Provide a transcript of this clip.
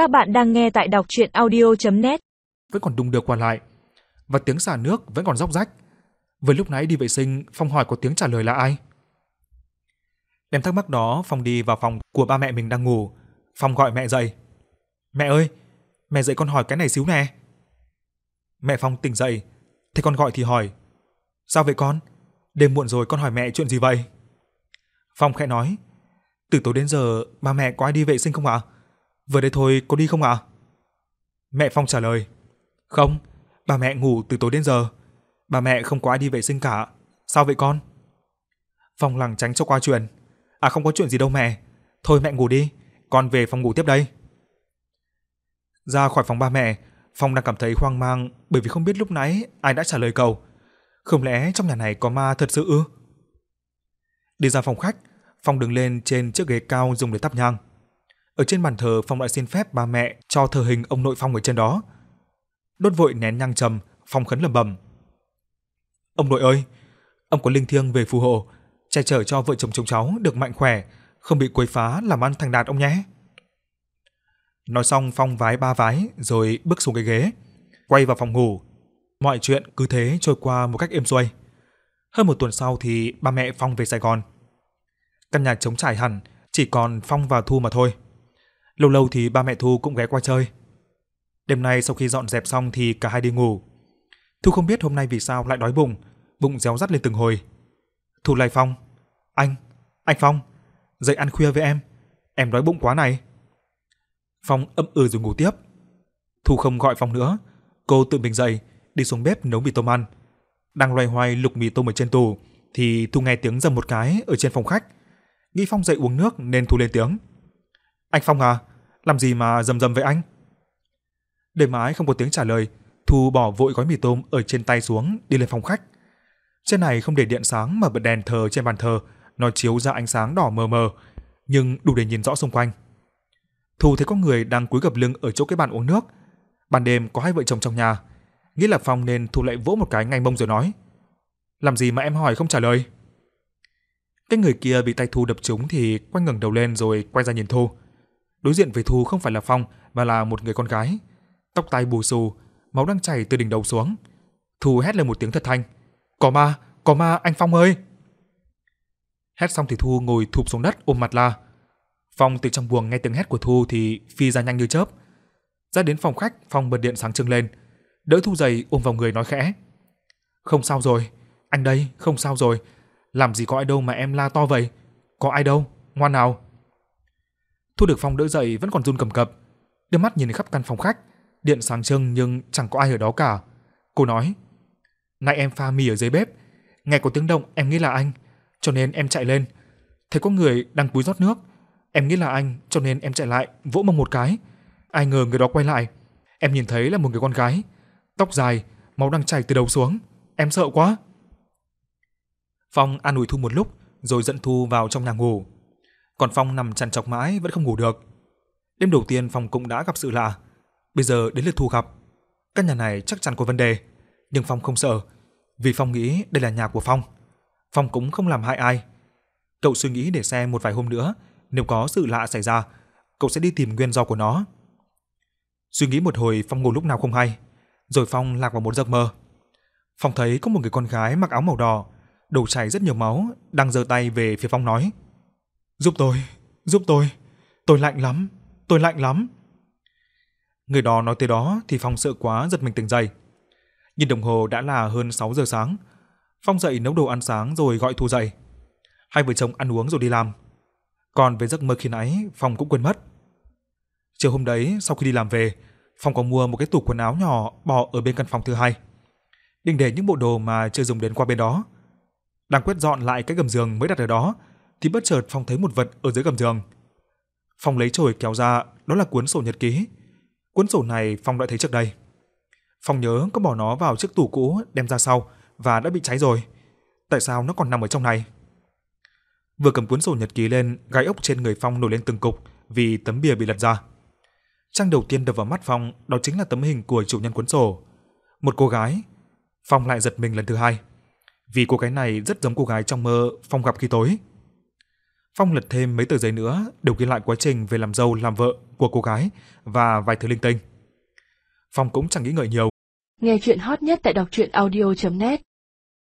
Các bạn đang nghe tại đọc chuyện audio.net Vẫn còn đung đưa qua lại, và tiếng xả nước vẫn còn róc rách. Vừa lúc nãy đi vệ sinh, Phong hỏi có tiếng trả lời là ai. Đem thắc mắc đó, Phong đi vào phòng của ba mẹ mình đang ngủ. Phong gọi mẹ dậy. Mẹ ơi, mẹ dậy con hỏi cái này xíu nè. Mẹ Phong tỉnh dậy, thế con gọi thì hỏi. Sao vậy con? Đêm muộn rồi con hỏi mẹ chuyện gì vậy? Phong khẽ nói. Từ tối đến giờ ba mẹ có ai đi vệ sinh không ạ? Vừa đây thôi có đi không ạ? Mẹ Phong trả lời. Không, bà mẹ ngủ từ tối đến giờ. bà mẹ không có ai đi vệ sinh cả. Sao vậy con? Phong lẳng tránh cho qua chuyện. À không có chuyện gì đâu mẹ. Thôi mẹ ngủ đi, con về phòng ngủ tiếp đây. Ra khỏi phòng ba mẹ, Phong đang cảm thấy hoang mang bởi vì không biết lúc nãy ai đã trả lời cậu. Không lẽ trong nhà này có ma thật sự ư? Đi ra phòng khách, Phong đứng lên trên chiếc ghế cao dùng để thắp nhang. Ở trên bàn thờ, Phong đã xin phép ba mẹ cho thờ hình ông nội Phong ở trên đó. Đốt vội nén nhang trầm, Phong khấn lẩm bẩm. Ông nội ơi, ông có linh thiêng về phù hộ, che chở cho vợ chồng chúng cháu được mạnh khỏe, không bị quấy phá làm ăn thành đạt ông nhé. Nói xong Phong vái ba vái rồi bước xuống cái ghế, quay vào phòng ngủ. Mọi chuyện cứ thế trôi qua một cách êm xuôi. Hơn một tuần sau thì ba mẹ Phong về Sài Gòn. Căn nhà trống trải hẳn, chỉ còn Phong và Thu mà thôi. Lâu lâu thì ba mẹ Thu cũng ghé qua chơi. Đêm nay sau khi dọn dẹp xong thì cả hai đi ngủ. Thu không biết hôm nay vì sao lại đói bụng, bụng réo rắt lên từng hồi. Thu lại Phong, "Anh, anh Phong, dậy ăn khuya với em, em đói bụng quá này." Phong ậm ừ rồi ngủ tiếp. Thu không gọi Phong nữa, cô tự mình dậy, đi xuống bếp nấu mì tôm ăn. Đang loay hoay lục mì tôm ở trên tủ thì Thu nghe tiếng rầm một cái ở trên phòng khách. Nghĩ Phong dậy uống nước nên Thu lên tiếng. "Anh Phong à, làm gì mà rầm rầm với anh?" Để mãi không có tiếng trả lời, Thu bỏ vội gói mì tôm ở trên tay xuống, đi lên phòng khách. Trên này không để điện sáng mà bật đèn thờ trên bàn thờ, nó chiếu ra ánh sáng đỏ mờ mờ, nhưng đủ để nhìn rõ xung quanh. Thu thấy có người đang cúi gập lưng ở chỗ cái bàn uống nước. Ban đêm có hai vợ chồng trong nhà, nghĩ là Phong nên Thu lại vỗ một cái ngay mông rồi nói: "Làm gì mà em hỏi không trả lời?" Cái người kia bị tay Thu đập trúng thì quay ngẩng đầu lên rồi quay ra nhìn Thu. Đối diện với Thu không phải là Phong mà là một người con gái, tóc tai bù xù, máu đang chảy từ đỉnh đầu xuống. Thu hét lên một tiếng thật thanh, "Có ma, có ma anh Phong ơi!" Hét xong thì Thu ngồi thụp xuống đất ôm mặt la. Phong từ trong buồng nghe tiếng hét của Thu thì phi ra nhanh như chớp. Ra đến phòng khách, Phong bật điện sáng trưng lên, đỡ Thu dậy ôm vào người nói khẽ: "Không sao rồi, anh đây, không sao rồi. Làm gì có ai đâu mà em la to vậy? Có ai đâu, ngoan nào." Thu được Phong đỡ dậy vẫn còn run cầm cập, đưa mắt nhìn khắp căn phòng khách, điện sáng trưng nhưng chẳng có ai ở đó cả. Cô nói: "Nãy em pha mì ở dưới bếp, nghe có tiếng động em nghĩ là anh, cho nên em chạy lên. Thấy có người đang cúi rót nước, em nghĩ là anh cho nên em chạy lại vỗ mông một cái. Ai ngờ người đó quay lại, em nhìn thấy là một người con gái, tóc dài, máu đang chảy từ đầu xuống, em sợ quá." Phong an ủi Thu một lúc rồi dẫn Thu vào trong nhà ngủ. Còn Phong nằm chằn chọc mãi vẫn không ngủ được. Đêm đầu tiên Phong cũng đã gặp sự lạ, bây giờ đến lượt Thu gặp. Căn nhà này chắc chắn có vấn đề, nhưng Phong không sợ, vì Phong nghĩ đây là nhà của Phong. Phong cũng không làm hại ai. Cậu suy nghĩ để xem một vài hôm nữa, nếu có sự lạ xảy ra, cậu sẽ đi tìm nguyên do của nó. Suy nghĩ một hồi Phong ngủ lúc nào không hay, rồi Phong lạc vào một giấc mơ. Phong thấy có một người con gái mặc áo màu đỏ, đầu chảy rất nhiều máu, đang giơ tay về phía Phong nói: "Giúp tôi, giúp tôi, tôi lạnh lắm, tôi lạnh lắm." Người đó nói tới đó thì Phong sợ quá giật mình tỉnh dậy. Nhìn đồng hồ đã là hơn 6 giờ sáng. Phong dậy nấu đồ ăn sáng rồi gọi Thu dậy. Hai vợ chồng ăn uống rồi đi làm. Còn về giấc mơ khi nãy, Phong cũng quên mất. Chiều hôm đấy, sau khi đi làm về, Phong có mua một cái tủ quần áo nhỏ bỏ ở bên căn phòng thứ hai. Định để những bộ đồ mà chưa dùng đến qua bên đó. Đang quét dọn lại cái gầm giường mới đặt ở đó, thì bất chợt Phong thấy một vật ở dưới gầm giường. Phong lấy chổi kéo ra, đó là cuốn sổ nhật ký. Cuốn sổ này Phong đã thấy trước đây. Phong nhớ có bỏ nó vào chiếc tủ cũ đem ra sau và đã bị cháy rồi. Tại sao nó còn nằm ở trong này? Vừa cầm cuốn sổ nhật ký lên, gai ốc trên người Phong nổi lên từng cục vì tấm bìa bị lật ra. Trang đầu tiên đập vào mắt Phong đó chính là tấm hình của chủ nhân cuốn sổ. Một cô gái. Phong lại giật mình lần thứ hai. Vì cô gái này rất giống cô gái trong mơ Phong gặp khi tối. Phong lật thêm mấy tờ giấy nữa, đều ghi lại quá trình về làm dâu, làm vợ của cô gái và vài thứ linh tinh. Phong cũng chẳng nghĩ ngợi nhiều. Nghe chuyện hot nhất tại đọc truyện audio.net